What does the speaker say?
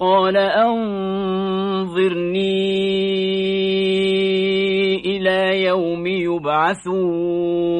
قال أنظرني إلى يوم يبعثون.